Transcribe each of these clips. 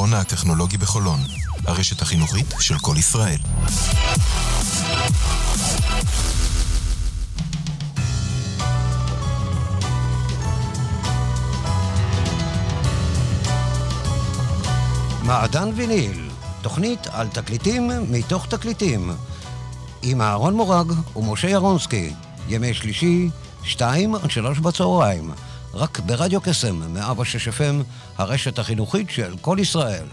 התיכון הטכנולוגי בחולון, הרשת החינוכית של כל ישראל. מעדן ויניל, תוכנית על תקליטים מתוך תקליטים, עם אהרון מורג ומשה ירונסקי, ימי שלישי, שתיים עד שלוש בצהריים, רק ברדיו קסם, 106 FM, הרשת החינוכית של כל ישראל.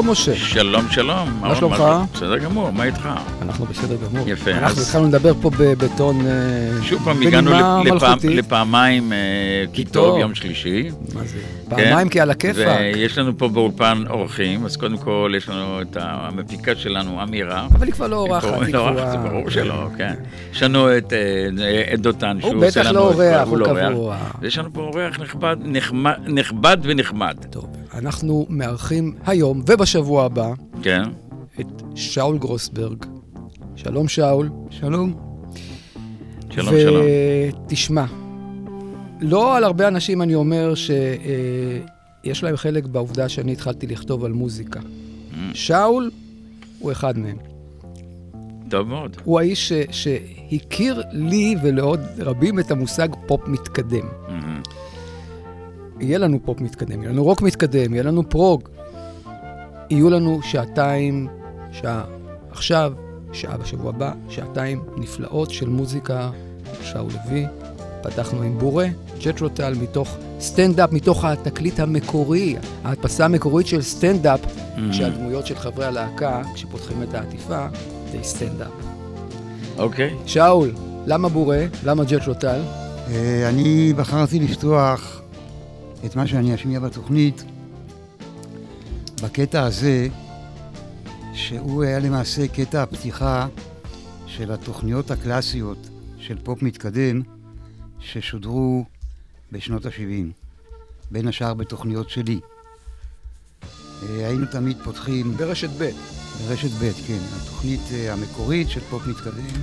שלום משה. שלום, שלום. מה שלומך? בסדר גמור, מה איתך? אנחנו בסדר גמור. יפה, אנחנו אז- התחלנו לדבר פה בטון... אה, שוב פעם הגענו. לפעמיים אה, כי טוב. יום שלישי. מה זה? כן? פעמיים כי על הכיפאק. ויש לנו פה באולפן אורחים, אז קודם כל יש לנו את המפיקה שלנו, אמירה. אבל היא כבר לא אורחת, היא לא קבועה. זה ברור שלא, כן. יש לנו את אה, דותן, הוא שהוא עושה בטח לנו... לא את כל- אורח, הוא לא. קבוע. ויש לנו פה אורח נכבד ונחמד, טוב, אנחנו מארחים היום ובשבוע הבא כן? את שאול גרוסברג. שלום שאול. שלום. שלום, שלום. ותשמע, לא על הרבה אנשים אני אומר שיש להם חלק בעובדה שאני התחלתי לכתוב על מוזיקה. Mm. שאול הוא אחד מהם. טוב מאוד. הוא האיש ש, שהכיר לי ולעוד רבים את המושג פופ מתקדם. מהמם. יהיה לנו פופ מתקדם, יהיה לנו רוק מתקדם, יהיה לנו prog. יהיו לנו שעתיים, שעה עכשיו, שעה בשבוע הבא, שעתיים נפלאות של מוזיקה, שאול לוי. פתחנו עם Bourée, Jethro Tull, מתוך Stand Up, מתוך התקליט המקורי, ההדפסה המקורית של Stand Up, Mm-hmm. כשהדמויות של חברי הלהקה, כשפותחים את העטיפה, זה Stand Up. אוקיי. שאול, למה בורה? למה ג'טרוטל? אה, אני בחרתי לפתוח את מה שאני אשמיע בתוכנית בקטע הזה, שהוא היה למעשה קטע הפתיחה של התוכניות הקלאסיות של פופ מתקדם ששודרו בשנות ה-70, בין השאר בתוכניות שלי. אה, היינו תמיד פותחים ברשת ב'. ברשת ב', כן. התוכנית אה, המקורית של פופ מתקדם,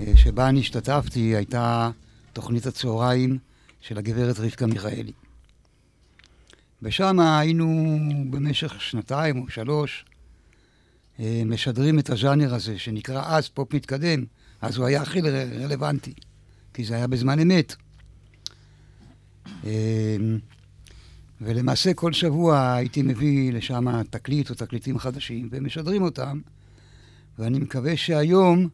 אה, שבה אני השתתפתי, הייתה תוכנית הצהריים של הגברת רבקה מיכאלי. ושם היינו במשך שנתיים או שלוש משדרים את הז'אנר הזה, שנקרא אז פופ מתקדם, אז הוא היה הכי רלוונטי, כי זה היה בזמן אמת. אה, ולמעשה כל שבוע הייתי מביא לשם תקליט או תקליטים חדשים ומשדרים אותם, ואני מקווה שהיום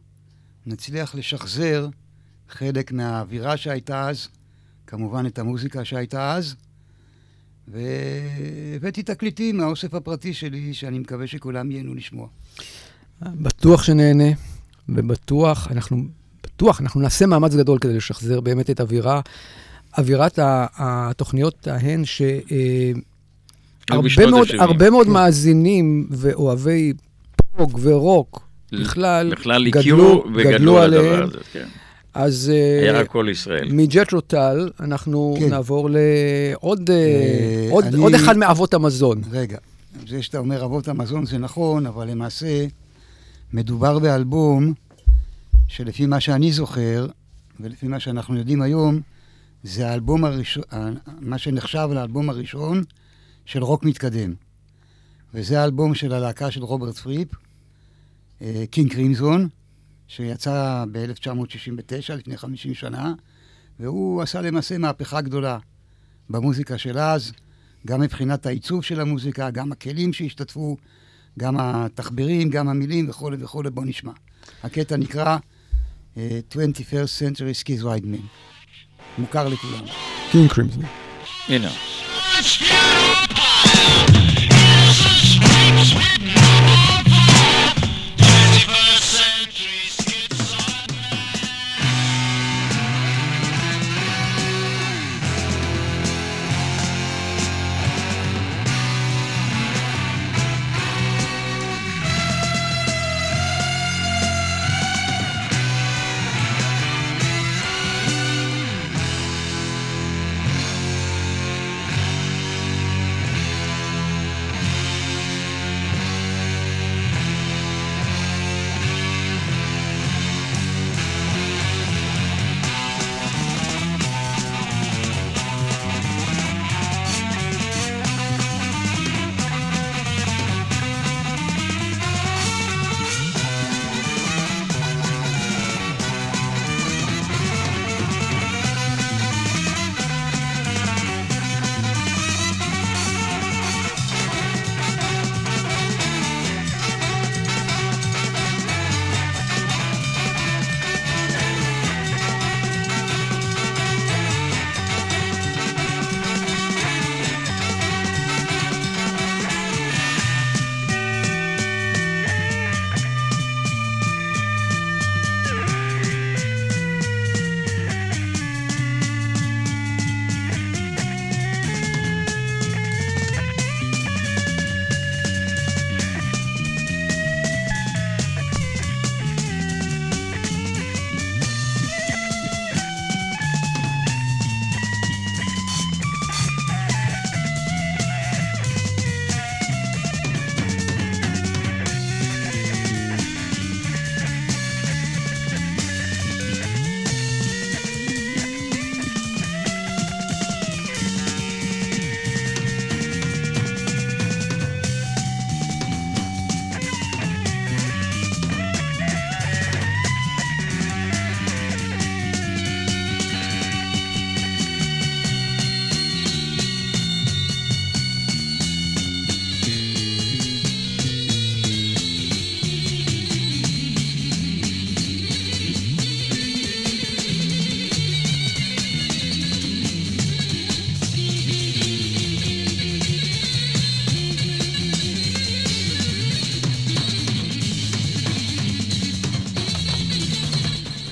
נצליח לשחזר חלק מהאווירה שהייתה אז, כמובן את המוזיקה שהייתה אז, והבאתי תקליטים מהאוסף הפרטי שלי, שאני מקווה שכולם ייהנו לשמוע. בטוח שנהנה, ובטוח, אנחנו בטוח, אנחנו נעשה מאמץ גדול כדי לשחזר באמת את אווירה, אווירת התוכניות ההן, ש... אה, הרבה מאוד. הרבה מאוד מאזינים ואוהבי פרוג ורוק בכלל, בכלל גדלו- וגדלו גדלו על הדבר עליהם. הזה, כן. אז אה, היה רק כל ישראל. מג'טרו טל, אנחנו כן. נעבור לעוד אה, אה, עוד, אני- עוד אחד מאבות המזון. רגע, זה שאתה אומר אבות המזון זה נכון, אבל למעשה מדובר באלבום שלפי מה שאני זוכר, ולפי מה שאנחנו יודעים היום, זה האלבום הראשון, מה שנחשב לאלבום הראשון של רוק מתקדם. וזה האלבום של הלהקה של רוברט פריפ, King Crimson, שיצא ב-1969, לפני 50 שנה, והוא עשה למעשה מהפכה גדולה במוזיקה של אז, גם מבחינת העיצוב של המוזיקה, גם הכלים שהשתתפו, גם התחבירים, גם המילים וכולי וכולי. בואו נשמע. הקטע נקרא אה, 21st Century Skis Ride Man. מוכר לכולם. קינג קרימזון. הנה.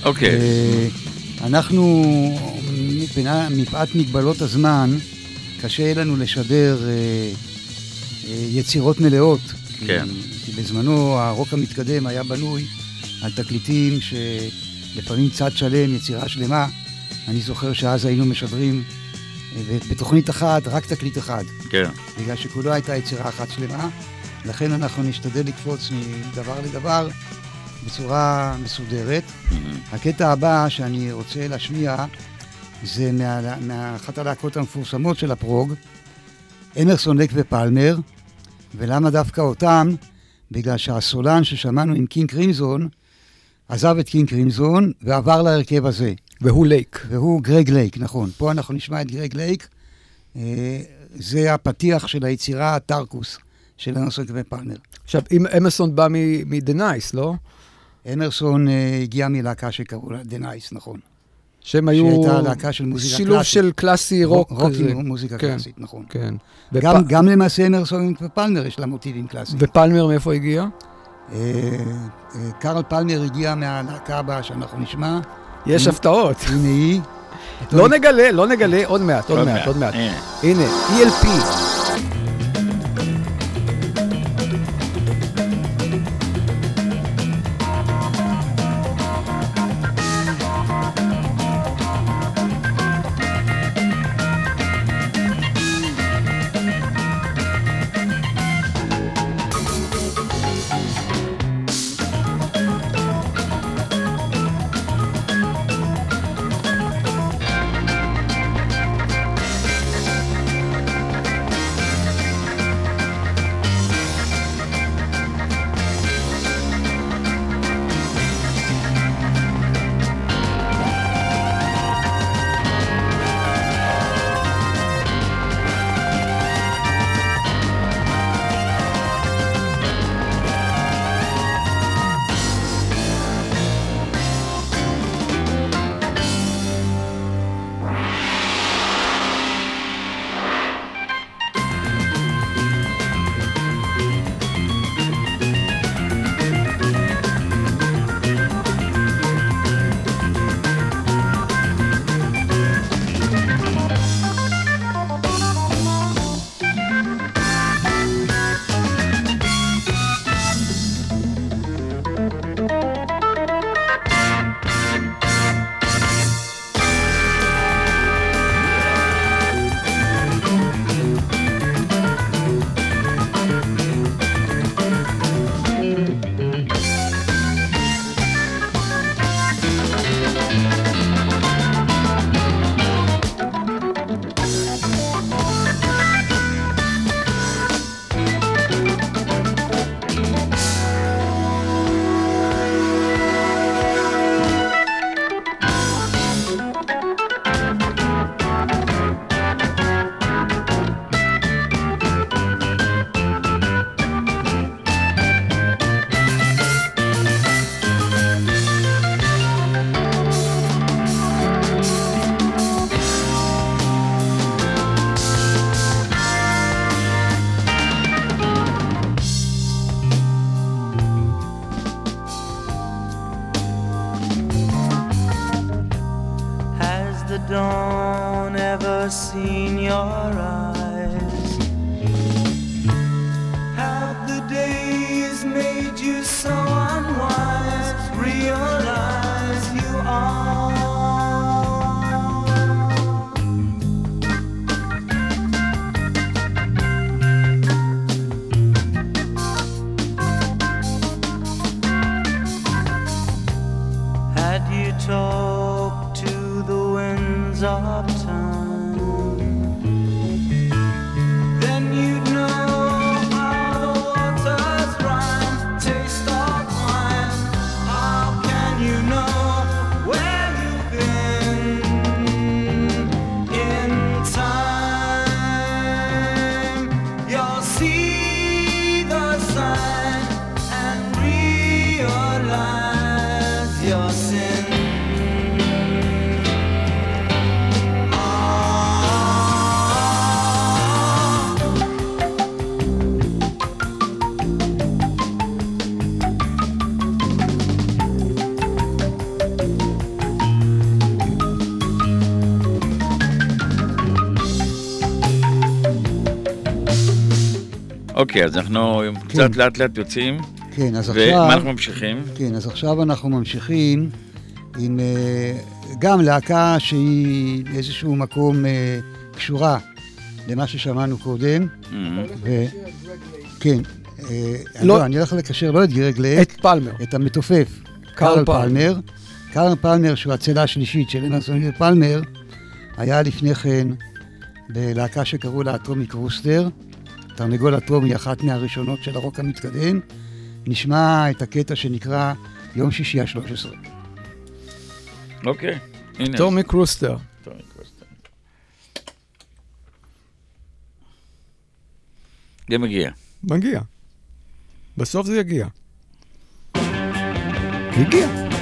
אוקיי. אה, אנחנו, מפאת מגבלות הזמן, קשה יהיה לנו לשדר אה, אה, יצירות מלאות. כן. כי בזמנו הרוק המתקדם היה בנוי על תקליטים שלפעמים צד שלם, יצירה שלמה. אני זוכר שאז היינו משדרים בתוכנית אחת, רק תקליט אחד. כן. בגלל שכולו הייתה יצירה אחת שלמה, לכן אנחנו נשתדל לקפוץ מדבר לדבר בצורה מסודרת. מהמם. הקטע הבא שאני רוצה להשמיע זה מה- מאחת הלהקות המפורסמות של ה prog, אמרסון לייק ופלמר, ולמה דווקא אותם? בגלל שהסולן ששמענו עם King Crimson, עזב את King Crimson ועבר להרכב הזה, והוא לייק. והוא גרג לייק, נכון. פה אנחנו נשמע את גרג לייק. אה, זה הפתיח של היצירה Tarkus של אמרסון לק ופלמר. עכשיו, אם אמרסון בא מ-The Nice, לא? אמרסון אה, הגיע מלהקה שקראו לה The Nice, נכון. שהם היו... שהייתה להקה של מוזיקה שילוב קלאסית. של קלאסי רוק רוק כזה. עם מוזיקה כן. קלאסית, נכון. כן. גם, ופ- גם למעשה אמרסון ופלמר יש לה מוטיבים קלאסיים. ופלמר מאיפה הגיע? אה, אה, קרל פלמר הגיע מהלהקה הבאה שאנחנו נשמע. יש הפתעות. הנה היא. לא נגלה, לא נגלה, עוד מעט, עוד מעט, עוד מעט. הנה. הנה, ELP. אוקיי, אז אנחנו קצת לאט לאט יוצאים, כן, אז ומה עכשיו... אנחנו ממשיכים? כן, אז עכשיו אנחנו ממשיכים עם אה, גם להקה שהיא באיזשהו מקום אה, קשורה למה ששמענו קודם. ו... כן. אה, לא- לא, אני הולך לקשר לא את גרג לק, את פלמר. את המתופף, קרל פלמר. פלמר. קרל פלמר, שהוא הצלע השלישית של אנסון פלמר, היה לפני כן בלהקה שקראו לה אטומיק רוסטר. תרנגול אטומי, אחת מהראשונות של הרוק המתקדם. נשמע את הקטע שנקרא יום שישי ה-13. אוקיי, הנה. טומי קרוסטר. זה מגיע. מגיע. בסוף זה יגיע. הגיע.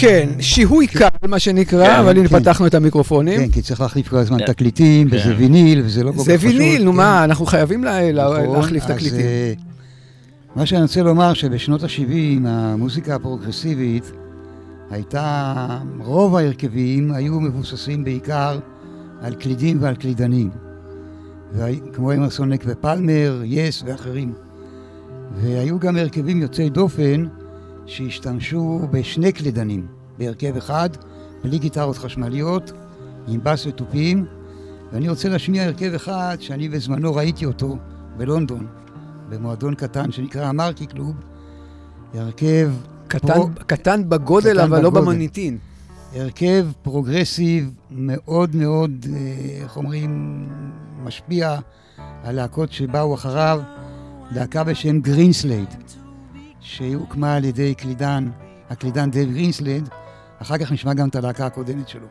כן, שיהוי קל, מה שנקרא, כן, אבל הנה כן. פתחנו את המיקרופונים. כן, כי צריך להחליף כל הזמן כן. תקליטים, וזה. ויניל, וזה לא כל כך זה פשוט. ויניל, נו. מה, אנחנו חייבים נכון, להחליף תקליטים. אה, מה שאני רוצה לומר, שבשנות ה-70 המוזיקה הפרוגרסיבית הייתה, רוב ההרכבים היו מבוססים בעיקר על קלידים ועל קלידנים. כמו אמרסון לק ופלמר, יס ואחרים. והיו גם הרכבים יוצאי דופן שהשתמשו בשני קלידנים, בהרכב אחד, בלי גיטרות חשמליות, עם בס ותופים. ואני רוצה להשמיע הרכב אחד שאני בזמנו ראיתי אותו בלונדון, במועדון קטן שנקרא ה Marquee Club. הרכב, קטן- פרו- קטן בגודל, קטן אבל לא בגודל. במוניטין. הרכב progressive מאוד מאוד, אה, איך אומרים, משפיע על להקות שבאו אחריו, להקה בשם Greenslade, שהוקמה על ידי קלידן, הקלידן דייב גרינסלייד, אחר כך נשמע גם את הלהקה הקודמת שלו.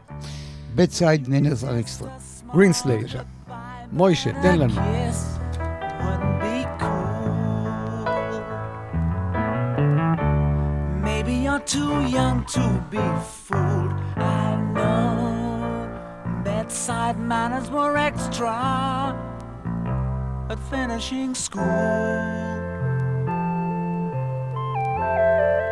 Bedside Manners Are Extra. Greenslade. בבקשה. מוישה, תן לנו. too young to be fooled. I know bedside manners were extra at finishing school. thank you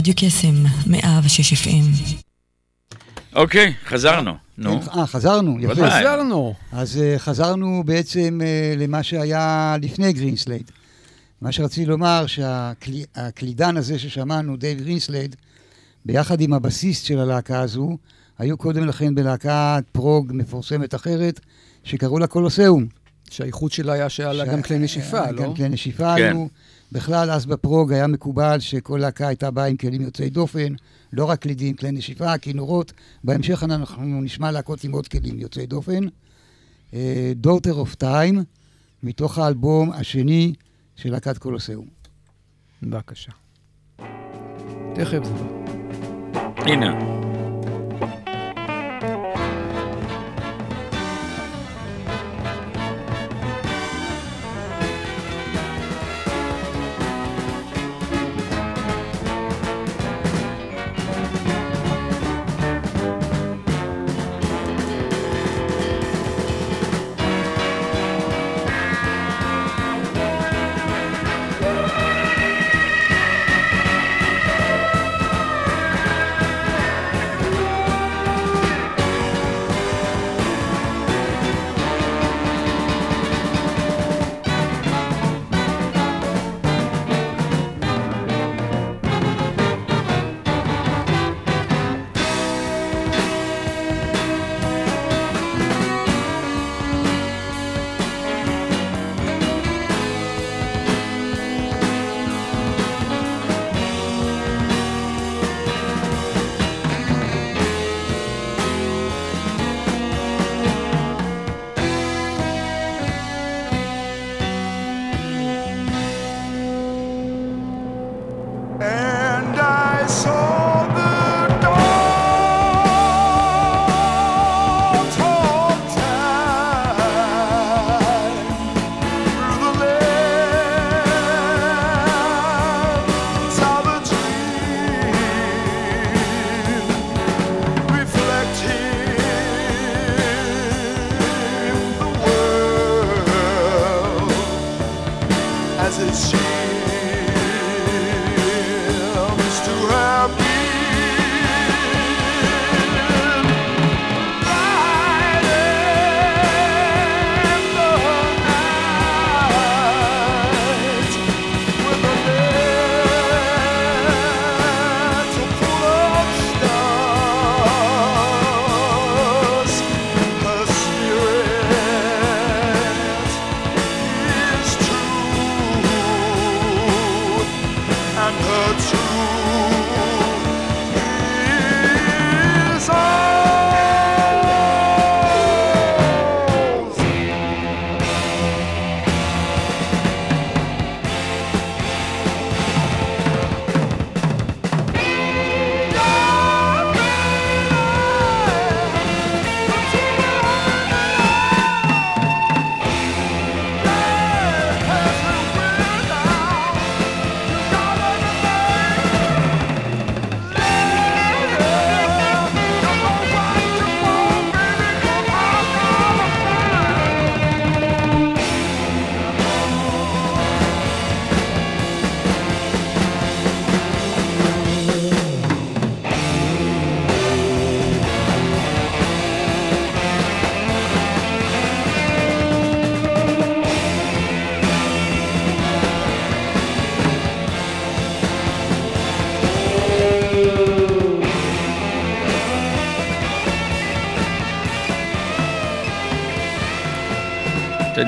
רדיו קסם, 106 FM. אוקיי, חזרנו. נו. אה, חזרנו, יפה. חזרנו. אז uh, חזרנו בעצם uh, למה שהיה לפני Greenslade. מה שרציתי לומר, שהקלידן הזה ששמענו, דייב גרינסלייד, ביחד עם הבסיסט של הלהקה הזו, היו קודם לכן בלהקת prog מפורסמת אחרת, שקראו לה Colosseum. שהאיחוד שלה היה שהיה לה גם כלי נשיפה, לא? גם כלי נשיפה כן. היו. בכלל, אז בפרוג היה מקובל שכל להקה הייתה באה עם כלים יוצאי דופן, לא רק קלידים, כלי נשיפה, כינורות. בהמשך אנחנו נשמע להקות עם עוד כלים יוצאי דופן. דוטר אוף טיים, מתוך האלבום השני של להקת קולוסיאום. בבקשה. תכף זה בא. הנה.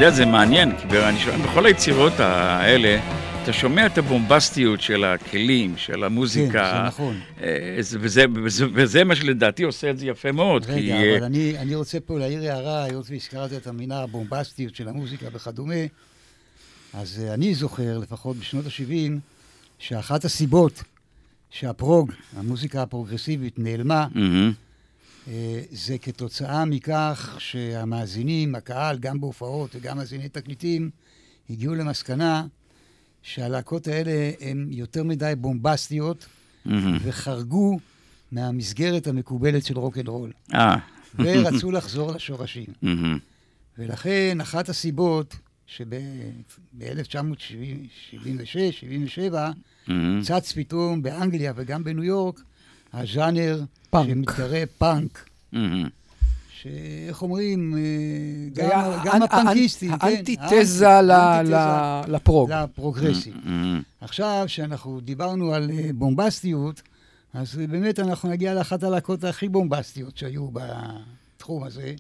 יודע, זה מעניין, כי אני שומע, בכל היצירות האלה, אתה שומע את הבומבסטיות של הכלים, של המוזיקה. כן, זה נכון. אה, זה- וזה, וזה, וזה מה שלדעתי עושה את זה יפה מאוד. כי, רגע, אה, אבל אני, אני רוצה פה להעיר הערה, היות והזכרת את המילה הבומבסטיות של המוזיקה וכדומה, אז אה, אני זוכר, לפחות בשנות ה-70, שאחת הסיבות שהפרוג, המוזיקה הפרוגרסיבית, נעלמה, אה, זה כתוצאה מכך שהמאזינים, הקהל, גם בהופעות וגם מאזיני תקליטים, הגיעו למסקנה שהלהקות האלה הן יותר מדי בומבסטיות מהמם. וחרגו מהמסגרת המקובלת של רוקנרול. אה, ורצו לחזור לשורשים. מהמם, ולכן, אחת הסיבות שב-1976-77 מהמם. צץ פתאום באנגליה וגם בניו יורק הז'אנר. שמתקרא פאנק. שאיך אומרים, אה, גם, גם הפאנקיסטים, כן, האנטיתזה לפרוג. לפרוגרסיב. מהמם. עכשיו, כשאנחנו דיברנו על אה, בומבסטיות, אז באמת אנחנו נגיע לאחת הלהקות הכי בומבסטיות שהיו בתחום הזה.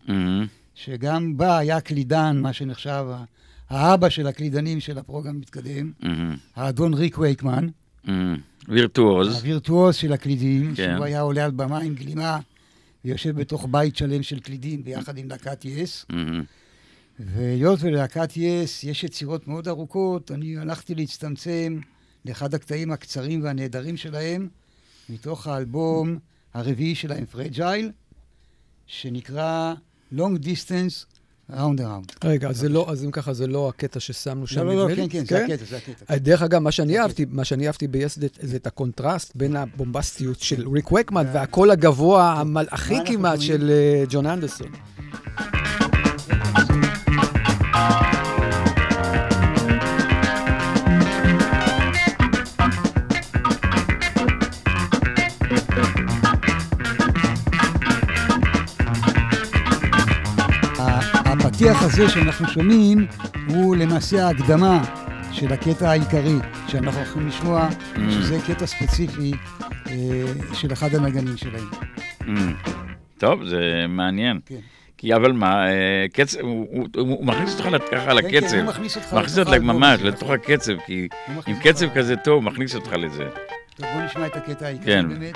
שגם בה היה קלידן, מה שנחשב האבא של הקלידנים של הפרוג המתקדם. האדון ריק וייקמן. וירטואוז. הווירטואוז של הקלידים, כן. שהוא היה עולה על במה עם גלימה ויושב בתוך בית שלם של קלידים ביחד עם להקת Yes. מהמם. והיות וללהקת Yes יש יצירות מאוד ארוכות, אני הלכתי להצטמצם לאחד הקטעים הקצרים והנהדרים שלהם, מתוך האלבום הרביעי שלהם, Fragile, שנקרא Long Distance Runaround. רגע, אז לא, אז אם ככה, זה לא הקטע ששמנו שם, לא, לא, לא, נדמה לי? כן, כן, זה הקטע, זה הקטע. אה, דרך אגב, מה שאני אהבתי, מה שאני אהבתי ב Yes זה- את הקונטרסט בין הבומבסטיות של ריק וייקמן והקול הגבוה המלאכי כמעט? של אה, ג'ון אנדרסון. ה- הפתיח הזה שאנחנו שומעים הוא למעשה ההקדמה של הקטע העיקרי שאנחנו הולכים לשמוע, שזה קטע ספציפי אה, של אחד הנגנים שלהם. מהמם. טוב, זה מעניין. כן. כי אבל מה, אה, קצב, הוא- הוא הוא מכניס אותך ככה כן, לקצב. הוא מכניס אותך מכניס אותך ממש. לתוך הקצב, כי עם קצב כזה טוב, הוא מכניס אותך לזה. טוב, בוא נשמע את הקטע העיקרי כן. באמת.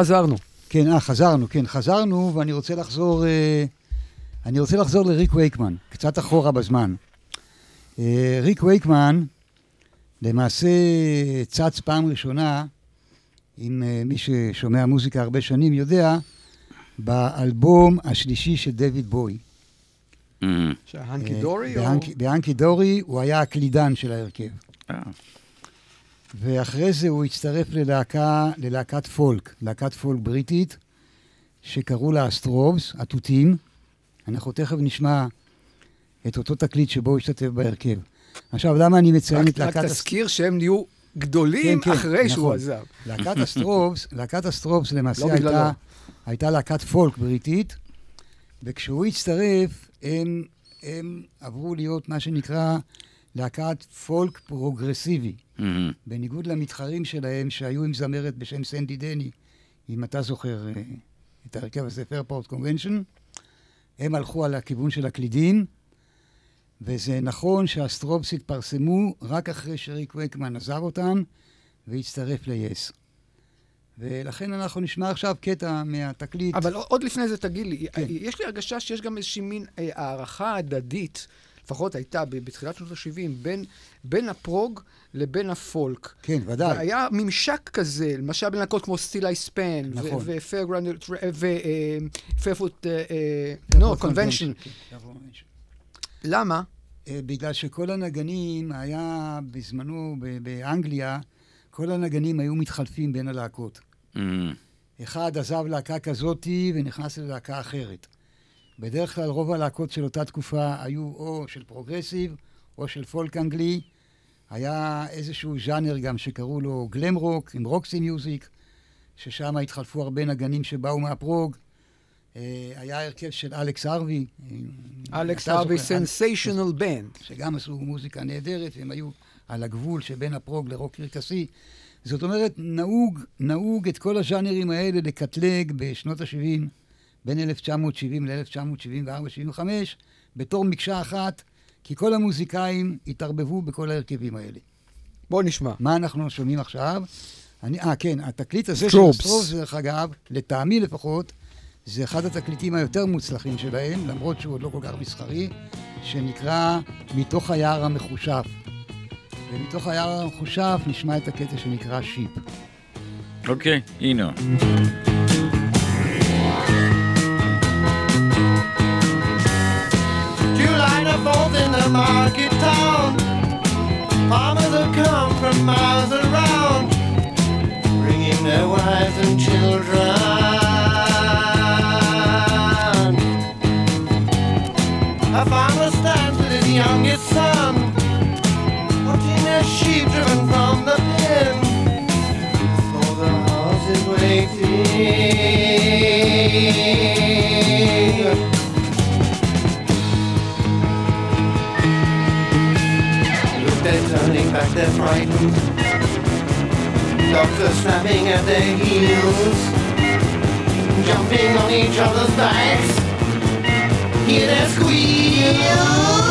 חזרנו. כן, אה, חזרנו, כן, חזרנו, ואני רוצה לחזור, אה, אני רוצה לחזור לריק וייקמן, קצת אחורה בזמן. אה, ריק וייקמן, למעשה צץ פעם ראשונה, אם אה, מי ששומע מוזיקה הרבה שנים יודע, באלבום השלישי של דויד בוי. שהנקי אה, דורי או... בהנקי- בהנקי דורי הוא היה הקלידן של ההרכב. ואחרי זה הוא הצטרף ללהקה, ללהקת פולק, להקת פולק בריטית, שקראו לה Strawbs, התותים. אנחנו תכף נשמע את אותו תקליט שבו הוא השתתף בהרכב. עכשיו, למה אני מציין את רק, רק להקת... תזכיר שהם נהיו גדולים כן, כן, אחרי שהוא נכון. עזב. להקת Strawbs, להקת Strawbs למעשה לא. הייתה, הייתה להקת פולק בריטית, וכשהוא הצטרף, הם, הם עברו להיות מה שנקרא להקת פולק פרוגרסיבי. אמ, בניגוד למתחרים שלהם שהיו עם זמרת בשם סנדי דני, אם אתה זוכר אה, את ההרכב הזה, Fairport Convention, הם הלכו על הכיוון של הקלידים, וזה נכון שה Strawbs התפרסמו רק אחרי שריק וייקמן עזב אותם והצטרף ל-Yes. ולכן אנחנו נשמע עכשיו קטע מהתקליט. אבל עוד לפני זה תגיד לי, כן. יש לי הרגשה שיש גם איזושהי מין אה, הערכה הדדית, לפחות הייתה בתחילת שנות ה-70, בין, בין הפרוג לבין הפולק. כן, ודאי. והיה ממשק כזה, למשל בין להקות כמו סטיל אי ספן, נכון. ופיירפוט, נו, קונבנשן. Convention. למה? אה, בגלל שכל הנגנים היה בזמנו ב- באנגליה, כל הנגנים היו מתחלפים בין הלהקות. אמ, אחד עזב להקה כזאתי ונכנס ללהקה אחרת. בדרך כלל רוב הלהקות של אותה תקופה היו או של פרוגרסיב או של פולק אנגלי. היה איזשהו ז'אנר גם שקראו לו גלם רוק, עם רוקסי מיוזיק, ששם התחלפו הרבה נגנים שבאו מהפרוג. אה, היה הרכב של אלכס הארווי. אלכס הארווי סנסיישנל בנד. שגם עשו מוזיקה נהדרת, והם היו על הגבול שבין הפרוג לרוק קרקסי. זאת אומרת, נהוג, נהוג את כל הז'אנרים האלה לקטלג בשנות ה-70, בין 1970 ל-1974-75, בתור מקשה אחת, כי כל המוזיקאים התערבבו בכל ההרכבים האלה. בוא נשמע. מה אנחנו שומעים עכשיו? אני, אה, כן, התקליט הזה Strobes. של סטרובס, דרך אגב, לטעמי לפחות, זה אחד התקליטים היותר מוצלחים שלהם, למרות שהוא עוד לא כל כך מסחרי, שנקרא מתוך היער המחושף. ומתוך היער המחושף נשמע את הקטע שנקרא שיפ. אוקיי, הנה. Market town. Farmers have come from miles around, bringing their wives and children. A farmer stands with his youngest son, watching their sheep driven from the pen. So the house is waiting. Back, they're frightened. Doctors snapping at their heels, jumping on each other's backs. Hear their squeals.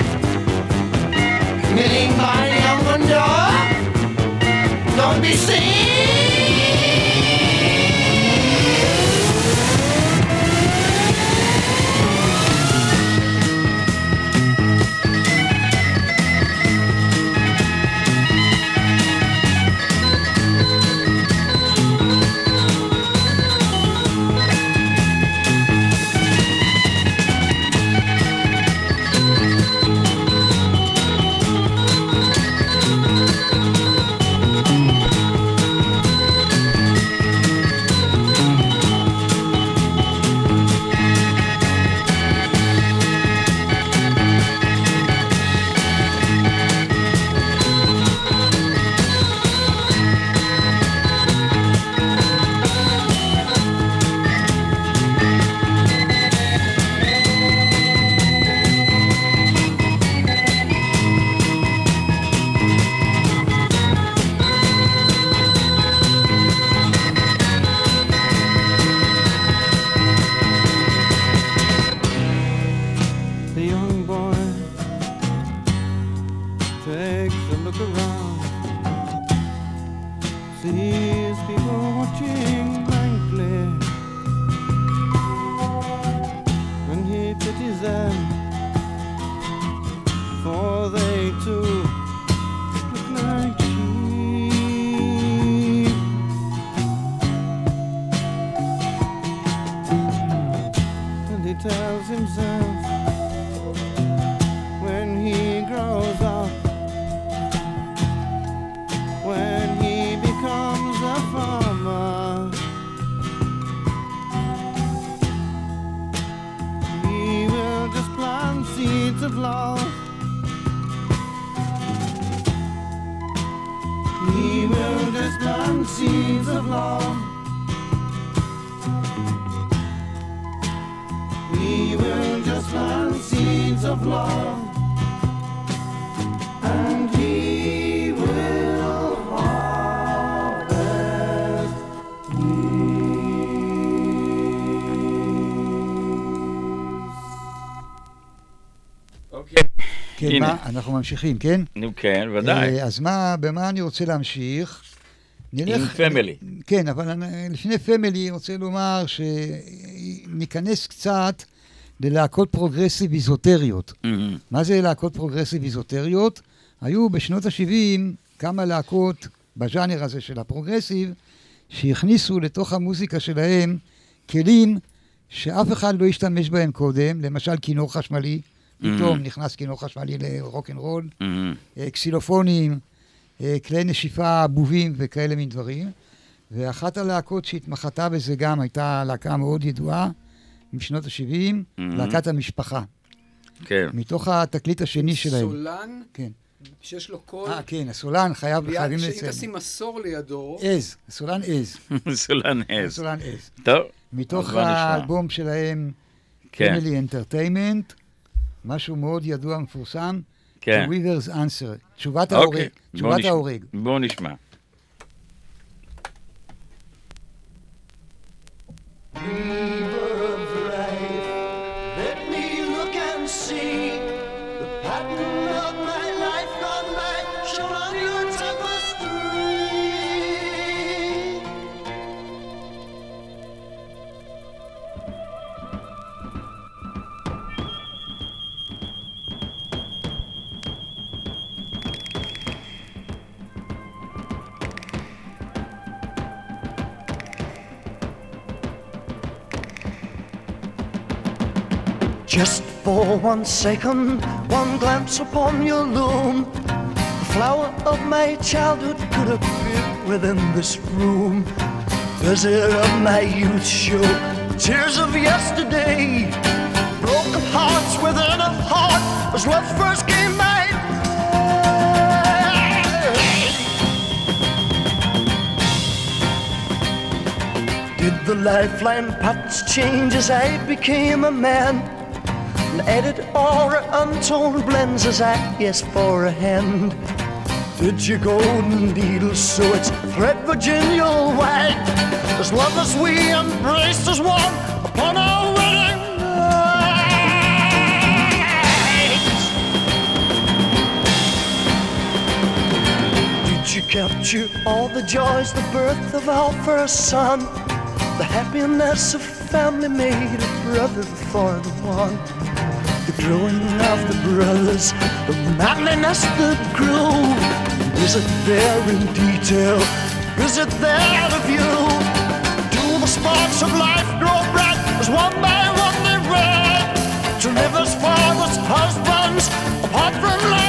me see. see. הנה. מה, אנחנו ממשיכים, כן? נו כן, ודאי. אה, אז מה, במה אני רוצה להמשיך? עם פמילי. כן, אבל לפני פמילי רוצה לומר שניכנס קצת ללהקות פרוגרסיב איזוטריות. מהמם. מה זה להקות פרוגרסיב איזוטריות? היו בשנות ה-70 כמה להקות בז'אנר הזה של הפרוגרסיב, שהכניסו לתוך המוזיקה שלהם כלים שאף אחד לא השתמש בהם קודם, למשל כינור חשמלי, פתאום Mhm. נכנס כינור חשמלי לרוקנרול, מהמם. אה, קסילופונים, אה, כלי נשיפה בובים וכאלה מין דברים. ואחת הלהקות שהתמחתה בזה גם הייתה להקה מאוד ידועה, משנות ה-70, Mhm. להקת המשפחה. כן. מתוך התקליט השני שלהם. סולן, כן. שיש לו קול, אה, כן, הסולן חייב, חייבים שאם לציין. תשים עשור לידו, עז, הסולן עז. סולן עז. הסולן עז. טוב. מתוך. האלבום שלהם, כן. פמילי אנטרטיימנט, משהו מאוד ידוע ומפורסם, כן. The Weaver's Answer, תשובת אוקיי. האורג. בוא תשובת נשמע. בואו נשמע. Just for one second, one glance upon your loom, the flower of my childhood could appear within this room. Visit of my youth show tears of yesterday, broken hearts within a heart as love first came way. Did the lifeline patterns change as I became a man? And added all our untold blends as I asked for a hand. Did your golden needle sew its thread Virginia white? As long as we embraced as one upon our wedding night. Did you capture all the joys, the birth of our first son? The happiness of family made brother for the one. The growing of the brothers, the manliness that grew. Is it there in detail? Is it there to view? Do the sparks of life grow bright as one by one they red? To live as fathers, husbands, apart from lives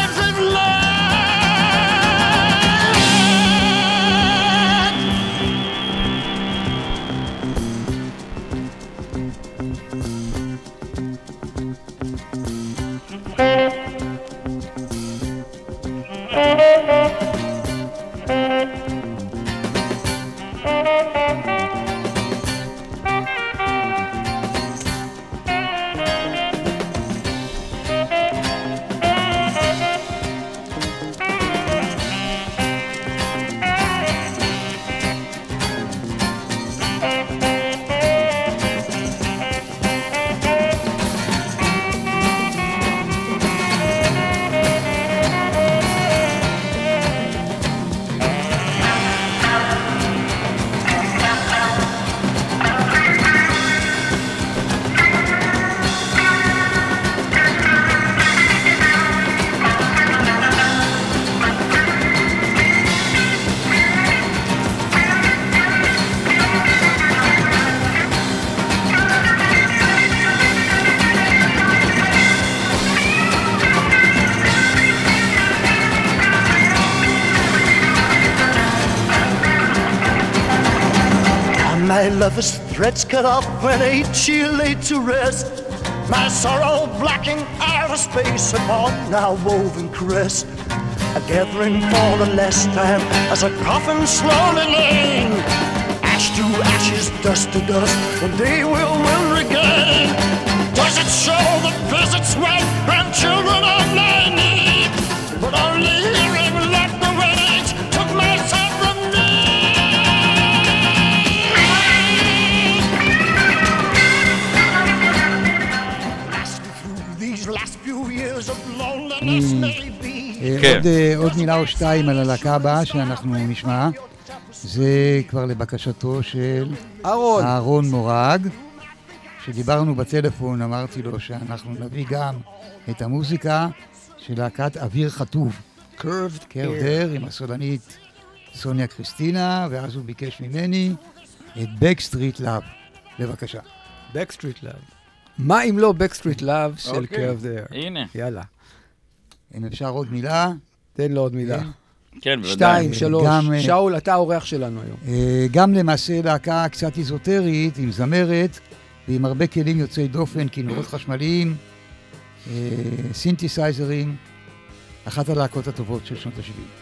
lover's threads cut off when eight she laid to rest. My sorrow blacking outer space upon now woven crest. A gathering for the last time as a coffin slowly laying. Ash to ashes, dust to dust, day we'll will regain. Does it show that visits right grandchildren of my need? But only עוד, אה, עוד מילה או שתיים על הלהקה הבאה שאנחנו נשמע. זה כבר לבקשתו של אהרון. אהרון מורג. כשדיברנו בטלפון אמרתי לו שאנחנו נביא גם את המוזיקה של להקת אוויר חטוב. Curved קרדר עם הסולנית סוניה קריסטינה, ואז הוא ביקש ממני את Backstreet Love. בבקשה. Backstreet Love. מה אם לא Backstreet Love של אוקיי. Curved Air? הנה. יאללה, אם אפשר עוד מילה. תן לו עוד מילה. כן. בוודאי. שתיים, שלוש. גם, אה, שאול, אתה האורח שלנו היום. אה, גם למעשה להקה קצת איזוטרית, עם זמרת, ועם הרבה כלים יוצאי דופן, כינורות חשמליים, אה, סינתסייזרים, אחת הלהקות הטובות של שנות ה-70.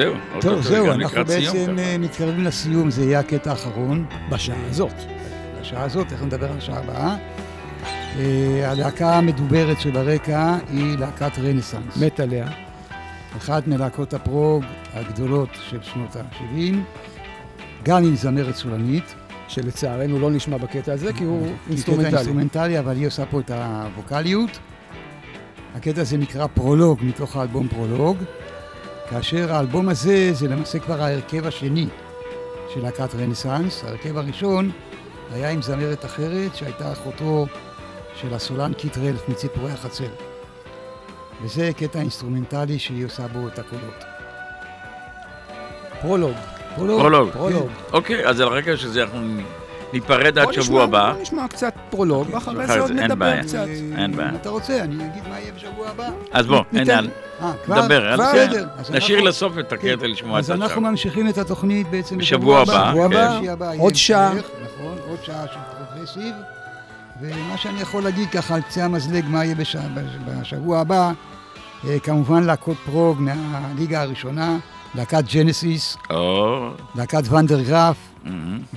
זהו, טוב, אוטוטו זהו, אנחנו. בעצם אה, מתקרבים לסיום, זה יהיה הקטע האחרון. בשעה הזאת. בשעה הזאת, תכף נדבר על השעה הבאה. אה, הלהקה המדוברת שברקע היא להקת רנסאנס. מת עליה. אחת מלהקות הפרוג הגדולות של שנות ה-70, גם עם זמרת סולנית. שלצערנו לא נשמע בקטע הזה, כי הוא היא קטע אינסטרומנטלי. אינסטרומנטלי, אבל היא עושה פה את הווקאליות. הקטע הזה נקרא פרולוג, מתוך האלבום פרולוג, כאשר האלבום הזה זה למעשה כבר ההרכב השני של להקת רנסאנס. ההרכב הראשון היה עם זמרת אחרת, שהייתה אחותו של הסולן קית' רלף מציפורי החצר. וזה קטע אינסטרומנטלי שהיא עושה בו את הקולות. פרולוג. פרולוג. פרולוג. אוקיי, אז על רקע של זה אנחנו ניפרד עד שבוע הבא. בוא נשמע קצת פרולוג, ואחרי אחרי זה עוד זה, אין נדבר בעיה. קצת. אין בעיה. אם אתה רוצה, אני אגיד מה יהיה בשבוע הבא. אז בוא, אין כבר? דבר, כבר? בסדר. בסדר. אז נשאיר לסוף את הקטע כן. לשמוע את אז זה אנחנו עכשיו. ממשיכים את התוכנית בעצם בשבוע הבא, בשבוע כן. הבא, יהיה עוד שעה. נכון, עוד שעה של פרוגרסיב. ומה שאני יכול להגיד ככה על קצה המזלג, מה יהיה בשבוע הבא, אה, כמובן להקות פרוג מהליגה הראשונה, להקת ג'נסיס, להקת ון דר גראף.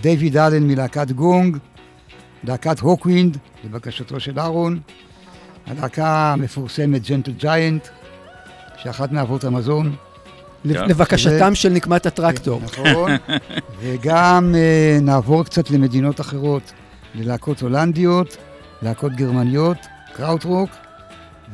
דייוויד אלן מלהקת גונג, להקת הוקווינד, לבקשתו של אהרון, הלהקה המפורסמת ג'נטל ג'יינט, שאחת מאבות המזון. לב- לבקשתם של נקמת הטרקטור. נכון, וגם אה, נעבור קצת למדינות אחרות, ללהקות הולנדיות, להקות גרמניות, קראוטרוק,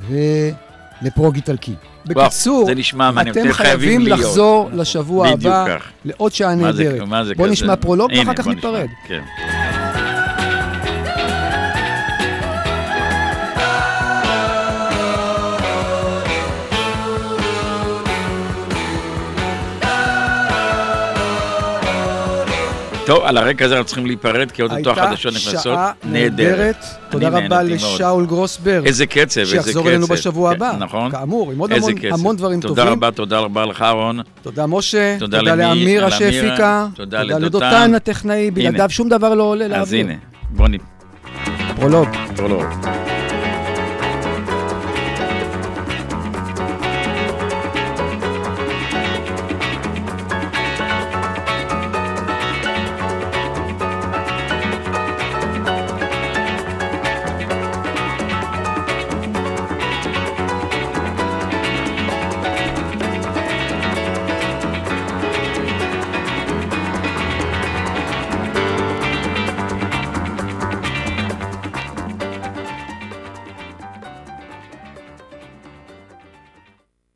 ולפרוג איטלקי. בקיצור, זה נשמע מעניין, אתם חייבים. לחזור לשבוע הבא. לעוד שעה נהדרת. מה זה בוא כזה? נשמע פרולוג ואחר כך ניפרד. טוב, על הרקע הזה אנחנו צריכים להיפרד, כי עוד אותו הייתה החדשות נכנסות. שעה נהדרת. תודה רבה. לשאול גרוסברג. איזה קצב, איזה קצב. שיחזור אלינו בשבוע כן, הבא. נכון. כאמור, עם עוד המון- דברים תודה טובים. רבה, תודה רבה לך, אהרון. תודה משה, תודה תודה לאמירה שהפיקה, תודה תודה לדותן. הטכנאי, בלעדיו שום דבר לא עולה אז לאוויר. הנה, בוא נ... פרולוג. פרולוג.